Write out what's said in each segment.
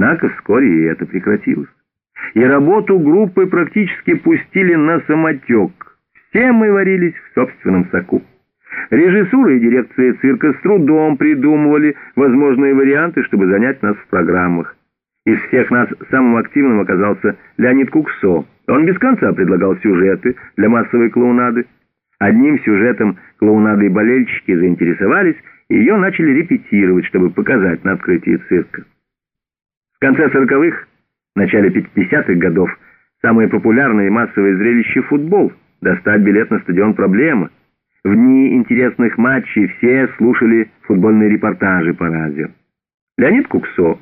Однако вскоре и это прекратилось. И работу группы практически пустили на самотек. Все мы варились в собственном соку. Режиссура и дирекция цирка с трудом придумывали возможные варианты, чтобы занять нас в программах. Из всех нас самым активным оказался Леонид Куксо. Он без конца предлагал сюжеты для массовой клоунады. Одним сюжетом клоунады и болельщики заинтересовались, и ее начали репетировать, чтобы показать на открытии цирка. В конце сороковых, начале 50-х годов самое популярное и массовое зрелище — футбол. Достать билет на стадион — проблема. В дни интересных матчей все слушали футбольные репортажи по радио. Леонид Куксо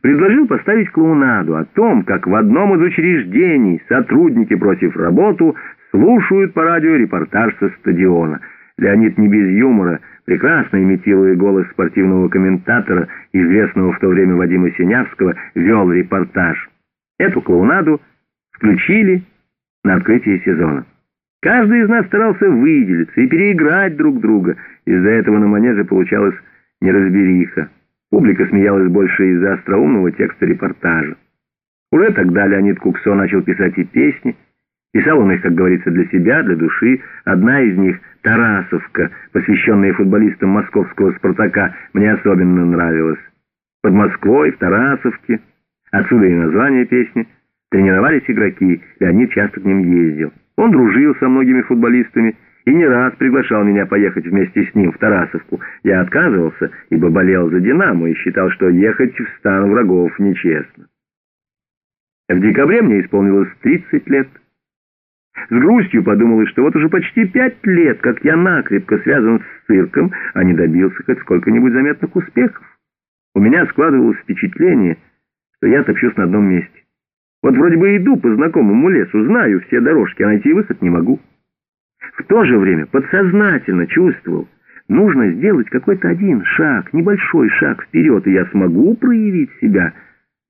предложил поставить клоунаду о том, как в одном из учреждений сотрудники, бросив работу, слушают по радио репортаж со стадиона. Леонид не без юмора, прекрасно имитируя голос спортивного комментатора, известного в то время Вадима Синявского, вел репортаж. Эту клоунаду включили на открытие сезона. Каждый из нас старался выделиться и переиграть друг друга. Из-за этого на манеже получалась неразбериха. Публика смеялась больше из-за остроумного текста репортажа. Уже тогда Леонид Куксо начал писать и песни. Писал он их, как говорится, для себя, для души. Одна из них, «Тарасовка», посвященная футболистам московского «Спартака», мне особенно нравилась. Под Москвой, в Тарасовке. Отсюда и название песни. Тренировались игроки, Леонид часто к ним ездил. Он дружил со многими футболистами, и не раз приглашал меня поехать вместе с ним в Тарасовку. Я отказывался, ибо болел за «Динамо» и считал, что ехать в стан врагов нечестно. В декабре мне исполнилось 30 лет. С грустью подумалось, что вот уже почти пять лет, как я накрепко связан с цирком, а не добился хоть сколько-нибудь заметных успехов. У меня складывалось впечатление, что я топчусь на одном месте. Вот вроде бы иду по знакомому лесу, знаю все дорожки, а найти выход не могу. В то же время подсознательно чувствовал, нужно сделать какой-то один шаг, небольшой шаг вперед, и я смогу проявить себя.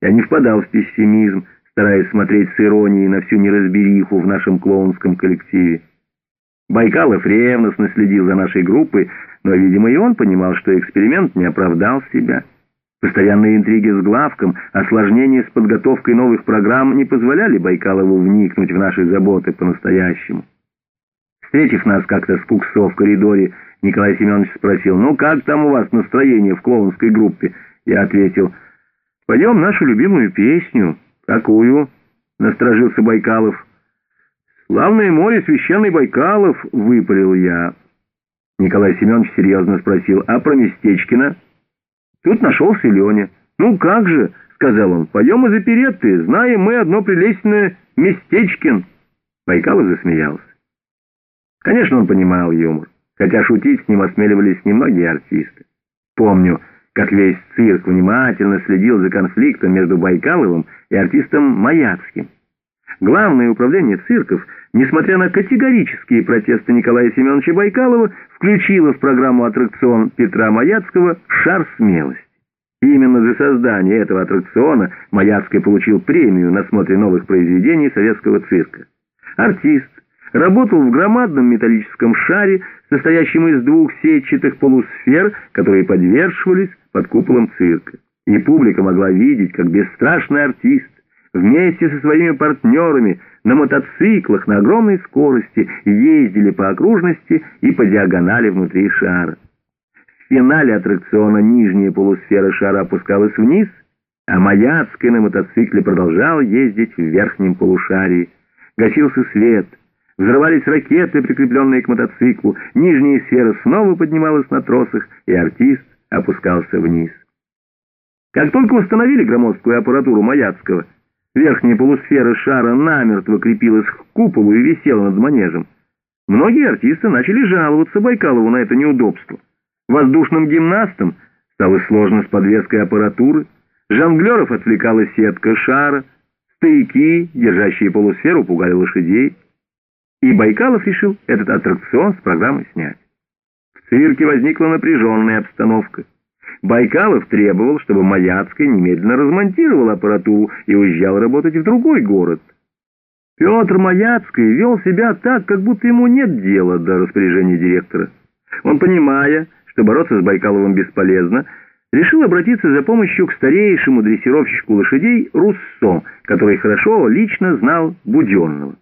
Я не впадал в пессимизм, стараясь смотреть с иронией на всю неразбериху в нашем клоунском коллективе. Байкалов ревностно следил за нашей группой, но, видимо, и он понимал, что эксперимент не оправдал себя. Постоянные интриги с главком, осложнения с подготовкой новых программ не позволяли Байкалову вникнуть в наши заботы по-настоящему. Встретив нас как-то с Куксо в коридоре, Николай Семенович спросил, «Ну, как там у вас настроение в клоунской группе?» Я ответил, «Пойдем нашу любимую песню». «Какую?» — насторожился Байкалов. «Славное море, священный Байкалов», — выпалил я. Николай Семенович серьезно спросил, «А про Местечкина?» Тут нашелся Леня. «Ну как же», — сказал он, — «пойдем из оперетты, знаем мы одно прелестное Местечкин». Байкалов засмеялся. Конечно, он понимал юмор, хотя шутить с ним осмеливались немногие артисты. Помню, как весь цирк внимательно следил за конфликтом между Байкаловым и артистом Маяцким. Главное управление цирков, несмотря на категорические протесты Николая Семеновича Байкалова, включило в программу аттракцион Петра Маяцкого «Шар смелости». Именно за создание этого аттракциона Маяцкий получил премию на смотре новых произведений советского цирка. Артист, работал в громадном металлическом шаре, состоящем из двух сетчатых полусфер, которые подвешивались под куполом цирка. И публика могла видеть, как бесстрашный артист вместе со своими партнерами на мотоциклах на огромной скорости ездили по окружности и по диагонали внутри шара. В финале аттракциона нижняя полусфера шара опускалась вниз, а Маяцкий на мотоцикле продолжал ездить в верхнем полушарии. Гасился свет — Взрывались ракеты, прикрепленные к мотоциклу, нижняя сфера снова поднималась на тросах, и артист опускался вниз. Как только установили громоздкую аппаратуру Маяцкого, верхняя полусфера шара намертво крепилась к куполу и висела над манежем. Многие артисты начали жаловаться Байкалову на это неудобство. Воздушным гимнастам стало сложно с подвеской аппаратуры, жонглеров отвлекала сетка шара, стояки, держащие полусферу, пугали лошадей и Байкалов решил этот аттракцион с программы снять. В цирке возникла напряженная обстановка. Байкалов требовал, чтобы Маяцкая немедленно размонтировал аппаратуру и уезжал работать в другой город. Петр Маяцкий вел себя так, как будто ему нет дела до распоряжения директора. Он, понимая, что бороться с Байкаловым бесполезно, решил обратиться за помощью к старейшему дрессировщику лошадей Руссо, который хорошо лично знал Буденного.